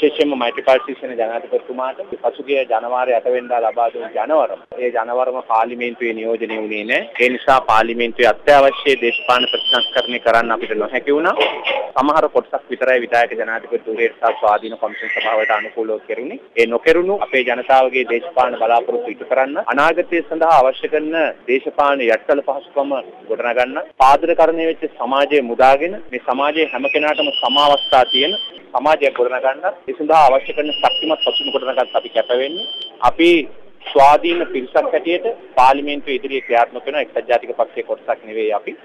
විශේෂයෙන්ම මෛත්‍රීපාල ශිෂ්‍යන ජනාධිපතිතුමාට පසුගිය ජනවාරි 8 වෙනිදා ලබා දුන් ජනවරම ඒ ජනවරම පාර්ලිමේන්තුවේ නියෝජනය වුණේ නැහැ. ඒ නිසා පාර්ලිමේන්තුවේ අත්‍යවශ්‍ය දේශපාලන ප්‍රතිසංස්කරණය කරන්න අපිට නොහැකි වුණා. සමහර කොටසක් විතරයි විධායක ජනාධිපතිතුමේට සහ ස්වාධීන කොමිෂන් සභාවට අනුකූලව කෙරුණේ. ඒ නොකරුණු අපේ ජනතාවගේ දේශපාලන බලාපොරොත්තු ඉටු කරන්න අනාගතය සඳහා අවශ්‍ය කරන දේශපාලන යටතල පහසුකම ගොඩනගන්න පාදකරණය වෙච්ච සමාජය මුදාගෙන මේ සමාජයේ හැම කෙනාටම සමාවස්ථා තියෙන සමාජයක් ගොඩනගන්න ඒ සඳහා අවශ්‍ය කරන ශක්තිමත් පසුබිම ගොඩනගන්න අපි කැප වෙන්නේ. අපි ස්වාධීන පිරිසක් හැටියට පාර්ලිමේන්තුවේ ඉදිරියේ ක්‍රියාත්මක වෙන එක්සත් ජාතික පක්ෂයේ කොටසක් නෙවෙයි අපි.